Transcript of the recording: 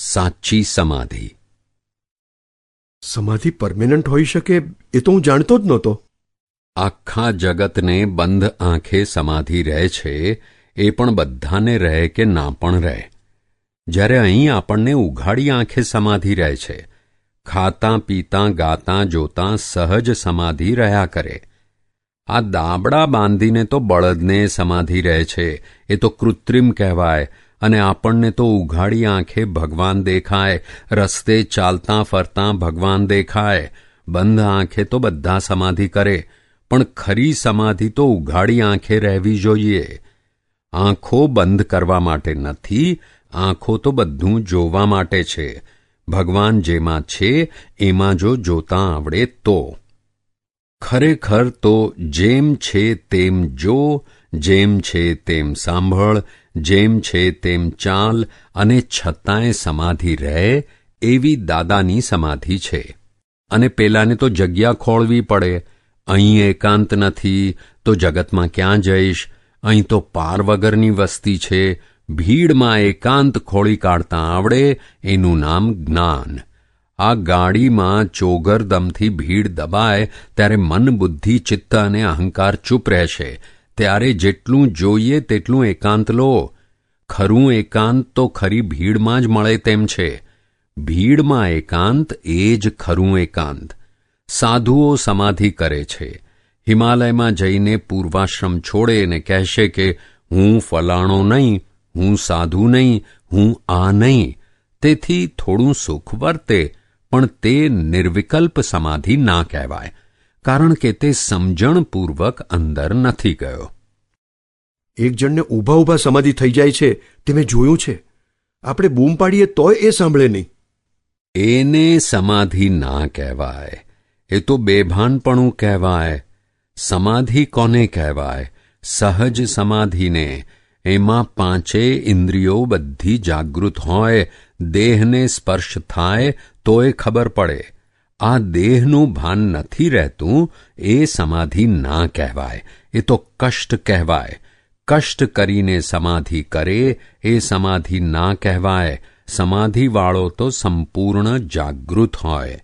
સાચી સમાધિ. સમાધિ પરમેનન્ટ હોઈ શકે એ તો હું જાણતો જ નહોતો. આખા જગતને બંધ આંખે સમાધિ રહે છે એ પણ બધાને રહે કે ના પણ રહે. જ્યારે અહીં આપણને ઉઘાડી આંખે સમાધિ રહે છે ખાતા પીતા ગાતા જોતા સહજ સમાધિ રહ્યા કરે. આ દાબડા બાંધીને તો બળદને સમાધિ રહે છે એ તો કૃત્રિમ કહેવાય અને આપણને તો ઉઘાડી આંખે ભગવાન દેખાય, રસ્તે ચાલતા ફરતા ભગવાન દેખાય. બંધ આંખે તો બધા સમાધિ કરે, પણ ખરી સમાધિ તો ઉઘાડી આંખે રહેવી જોઈએ. આંખો બંધ કરવા માટે નથી, આંખો તો બધું જોવા માટે છે. ભગવાન જેમાં છે, એમાં જો જોતા આવડે તો. ખરેખર તો જેમ છે તેમ જો, જેમ છે તેમ સાંભળ જેમ છે તેમ ચાલ અને છતાંય સમાધિ રહે, એવી દાદાની સમાધિ છે. અને પેલાને તો જગ્યા ખોળવી પડે. અહીં એકાંત નથી, તો જગતમાં ક્યાં જઈશ? અહીં તો પાર વગરની વસ્તી છે. ભીડમાં એકાંત ખોળી કાઢતા આવડે, એનું નામ જ્ઞાન. આ ગાડીમાં ચોગરદમથી ભીડ દબાય, ત્યારે મન બુદ્ધિ ચિત્ત અને અહંકાર ચૂપ રહેશે. ત્યારે જેટલું જોઈએ તેટલું એકાંત લો. ખરું એકાંત તો ખરી ભીડમાં જ મળે તેમ છે. ભીડમાં એકાંત એ જ ખરું એકાંત. સાધુઓ સમાધિ કરે છે. હિમાલયમાં જઈને પૂર્વાશ્રમ છોડે ને કહેશે કે, હું ફલાણો નહીં, હું સાધુ નહીં, હું આ નહીં. તેથી થોડું સુખ વર્તે, પણ તે નિર્વિકલ્પ સમાધિ ના કહેવાય. કારણ કે તે સમજણપૂર્વક અંદર નથી ગયો. એક જણને ઊભા ઊભા સમાધિ થઈ જાય છે તે મેં જોયું છે. આપણે બૂમ પાડીએ તોય એ સાંભળે નહીં. એને સમાધિ ના કહેવાય. એ તો બેભાનપણું કહેવાય. સમાધિ કોને કહેવાય? સહજ સમાધિને. એમાં પાંચે ઇન્દ્રિયો બધી જાગૃત હોય દેહને સ્પર્શ થાય તોય ખબર પડે. આ દેહનું ભાન નથી રહેતું, એ સમાધિ ના કહેવાય. એ તો કષ્ટ કહેવાય. કષ્ટ કરીને સમાધિ કરે, એ સમાધિ ના કહેવાય. સમાધિવાળો તો સંપૂર્ણ જાગૃત હોય.